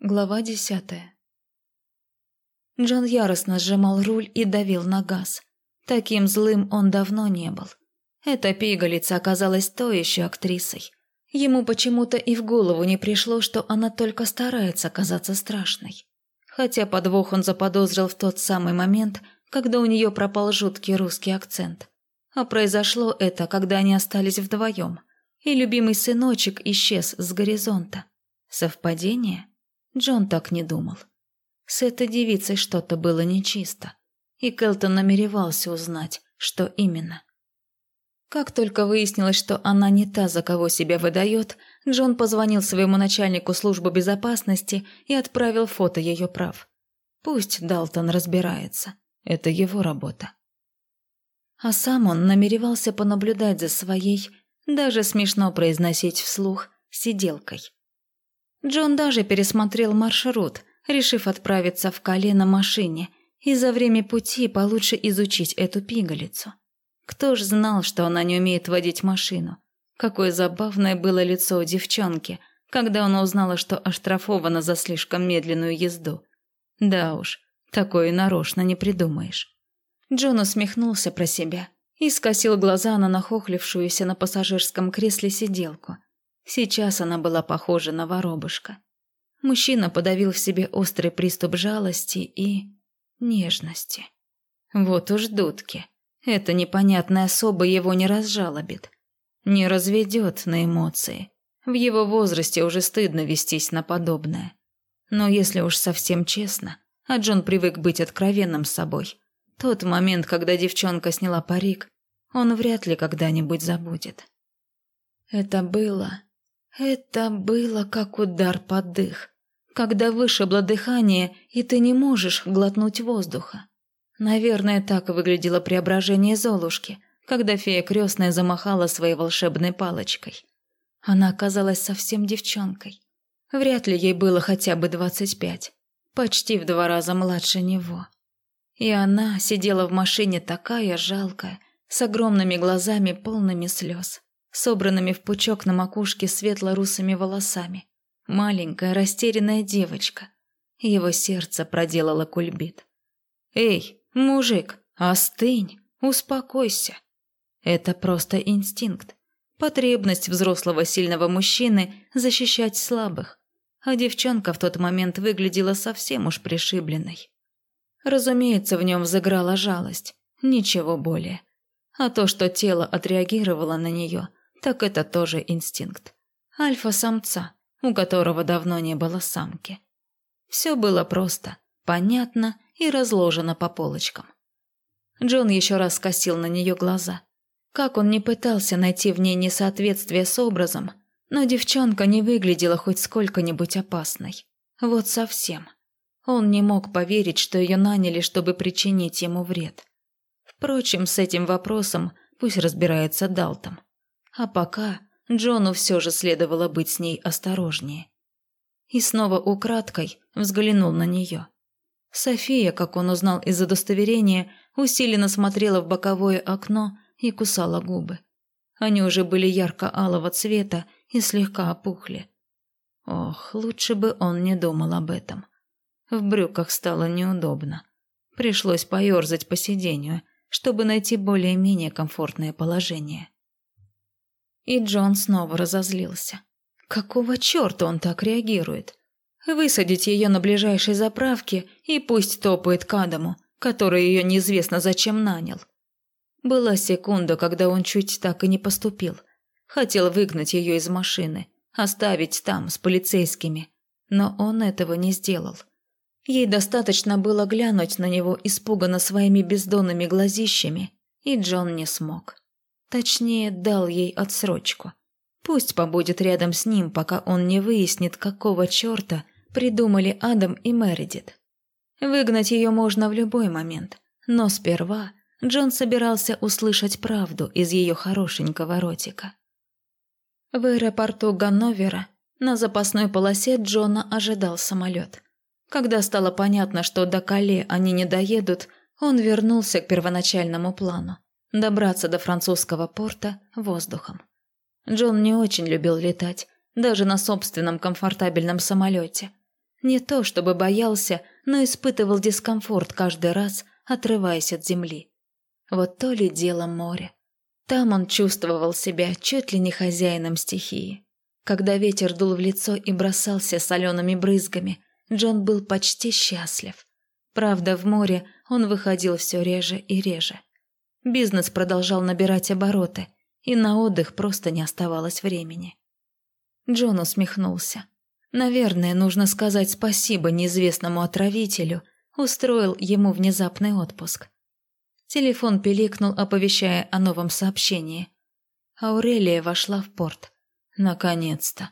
Глава десятая. Джон яростно сжимал руль и давил на газ. Таким злым он давно не был. Эта пигалица оказалась той еще актрисой. Ему почему-то и в голову не пришло, что она только старается казаться страшной. Хотя подвох он заподозрил в тот самый момент, когда у нее пропал жуткий русский акцент. А произошло это, когда они остались вдвоем, и любимый сыночек исчез с горизонта. Совпадение? Джон так не думал. С этой девицей что-то было нечисто, и Келтон намеревался узнать, что именно. Как только выяснилось, что она не та, за кого себя выдает, Джон позвонил своему начальнику службы безопасности и отправил фото ее прав. Пусть Далтон разбирается, это его работа. А сам он намеревался понаблюдать за своей, даже смешно произносить вслух, сиделкой. Джон даже пересмотрел маршрут, решив отправиться в Кале на машине и за время пути получше изучить эту пигалицу. Кто ж знал, что она не умеет водить машину? Какое забавное было лицо у девчонки, когда она узнала, что оштрафована за слишком медленную езду. Да уж, такое нарочно не придумаешь. Джон усмехнулся про себя и скосил глаза на нахохлившуюся на пассажирском кресле сиделку – Сейчас она была похожа на воробушка. Мужчина подавил в себе острый приступ жалости и... нежности. Вот уж дудки. Эта непонятная особа его не разжалобит. Не разведет на эмоции. В его возрасте уже стыдно вестись на подобное. Но если уж совсем честно, а Джон привык быть откровенным с собой, тот момент, когда девчонка сняла парик, он вряд ли когда-нибудь забудет. Это было это было как удар под дых, когда вышибло дыхание, и ты не можешь глотнуть воздуха. Наверное, так выглядело преображение Золушки, когда фея крестная замахала своей волшебной палочкой. Она оказалась совсем девчонкой. Вряд ли ей было хотя бы двадцать пять, почти в два раза младше него. И она сидела в машине такая жалкая, с огромными глазами, полными слез собранными в пучок на макушке светло-русыми волосами. Маленькая растерянная девочка. Его сердце проделало кульбит. «Эй, мужик, остынь, успокойся». Это просто инстинкт. Потребность взрослого сильного мужчины защищать слабых. А девчонка в тот момент выглядела совсем уж пришибленной. Разумеется, в нем взыграла жалость. Ничего более. А то, что тело отреагировало на нее – так это тоже инстинкт. Альфа-самца, у которого давно не было самки. Все было просто, понятно и разложено по полочкам. Джон еще раз скосил на нее глаза. Как он не пытался найти в ней несоответствие с образом, но девчонка не выглядела хоть сколько-нибудь опасной. Вот совсем. Он не мог поверить, что ее наняли, чтобы причинить ему вред. Впрочем, с этим вопросом пусть разбирается Далтом. А пока Джону все же следовало быть с ней осторожнее. И снова украдкой взглянул на нее. София, как он узнал из удостоверения, усиленно смотрела в боковое окно и кусала губы. Они уже были ярко-алого цвета и слегка опухли. Ох, лучше бы он не думал об этом. В брюках стало неудобно. Пришлось поерзать по сиденью, чтобы найти более-менее комфортное положение. И Джон снова разозлился. Какого черта он так реагирует? Высадить ее на ближайшей заправке и пусть топает к Адаму, который ее неизвестно зачем нанял. Была секунда, когда он чуть так и не поступил. Хотел выгнать ее из машины, оставить там с полицейскими, но он этого не сделал. Ей достаточно было глянуть на него испуганно своими бездонными глазищами, и Джон не смог. Точнее, дал ей отсрочку. Пусть побудет рядом с ним, пока он не выяснит, какого черта придумали Адам и Мередит. Выгнать ее можно в любой момент, но сперва Джон собирался услышать правду из ее хорошенького ротика. В аэропорту Ганновера на запасной полосе Джона ожидал самолет. Когда стало понятно, что до Кале они не доедут, он вернулся к первоначальному плану добраться до французского порта воздухом. Джон не очень любил летать, даже на собственном комфортабельном самолете. Не то чтобы боялся, но испытывал дискомфорт каждый раз, отрываясь от земли. Вот то ли дело море. Там он чувствовал себя чуть ли не хозяином стихии. Когда ветер дул в лицо и бросался солеными брызгами, Джон был почти счастлив. Правда, в море он выходил все реже и реже. Бизнес продолжал набирать обороты, и на отдых просто не оставалось времени. Джон усмехнулся. Наверное, нужно сказать спасибо неизвестному отравителю, устроил ему внезапный отпуск. Телефон пиликнул, оповещая о новом сообщении. Аурелия вошла в порт. Наконец-то.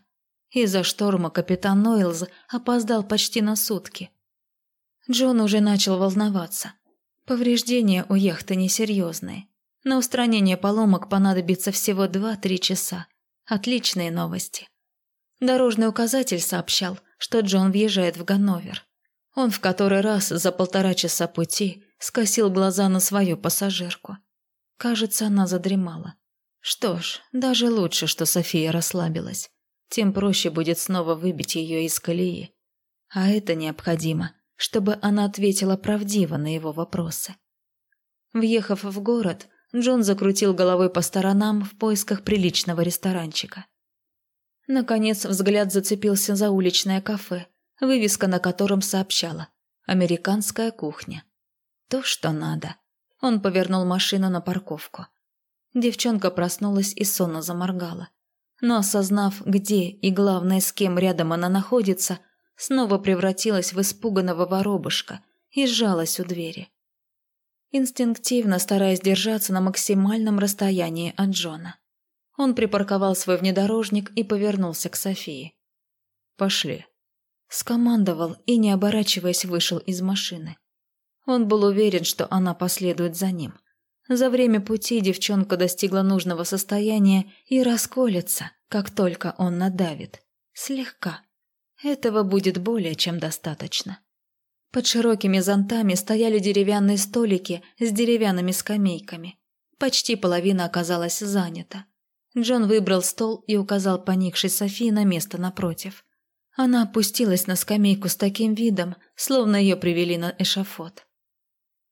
Из-за шторма капитан Нойлз опоздал почти на сутки. Джон уже начал волноваться. Повреждения у яхты несерьезные. На устранение поломок понадобится всего 2-3 часа. Отличные новости. Дорожный указатель сообщал, что Джон въезжает в Ганновер. Он в который раз за полтора часа пути скосил глаза на свою пассажирку. Кажется, она задремала. Что ж, даже лучше, что София расслабилась. Тем проще будет снова выбить ее из колеи. А это необходимо, чтобы она ответила правдиво на его вопросы. Въехав в город, Джон закрутил головой по сторонам в поисках приличного ресторанчика. Наконец взгляд зацепился за уличное кафе, вывеска на котором сообщала «Американская кухня». То, что надо. Он повернул машину на парковку. Девчонка проснулась и сонно заморгала. Но осознав, где и, главное, с кем рядом она находится, снова превратилась в испуганного воробушка и сжалась у двери инстинктивно стараясь держаться на максимальном расстоянии от Джона. Он припарковал свой внедорожник и повернулся к Софии. «Пошли». Скомандовал и, не оборачиваясь, вышел из машины. Он был уверен, что она последует за ним. За время пути девчонка достигла нужного состояния и расколется, как только он надавит. Слегка. Этого будет более чем достаточно. Под широкими зонтами стояли деревянные столики с деревянными скамейками. Почти половина оказалась занята. Джон выбрал стол и указал поникшей Софии на место напротив. Она опустилась на скамейку с таким видом, словно ее привели на эшафот.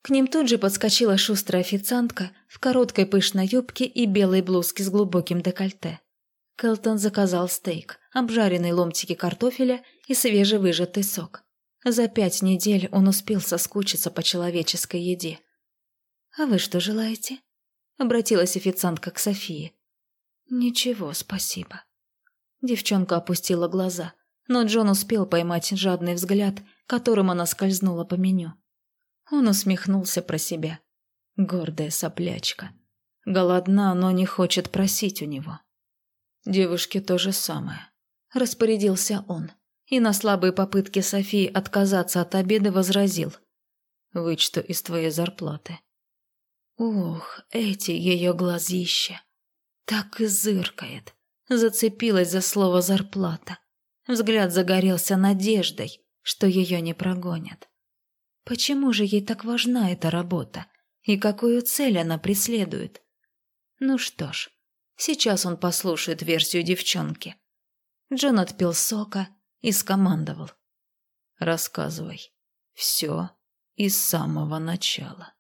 К ним тут же подскочила шустрая официантка в короткой пышной юбке и белой блузке с глубоким декольте. Келтон заказал стейк, обжаренные ломтики картофеля и свежевыжатый сок. За пять недель он успел соскучиться по человеческой еде. «А вы что желаете?» — обратилась официантка к Софии. «Ничего, спасибо». Девчонка опустила глаза, но Джон успел поймать жадный взгляд, которым она скользнула по меню. Он усмехнулся про себя. Гордая соплячка. Голодна, но не хочет просить у него. Девушке то же самое. Распорядился он и на слабые попытки Софии отказаться от обеда возразил. «Вычту из твоей зарплаты». Ух, эти ее глазища. Так и зыркает. Зацепилась за слово «зарплата». Взгляд загорелся надеждой, что ее не прогонят. Почему же ей так важна эта работа? И какую цель она преследует? Ну что ж, сейчас он послушает версию девчонки. Джон отпил сока, и скомандовал. «Рассказывай. Все из самого начала».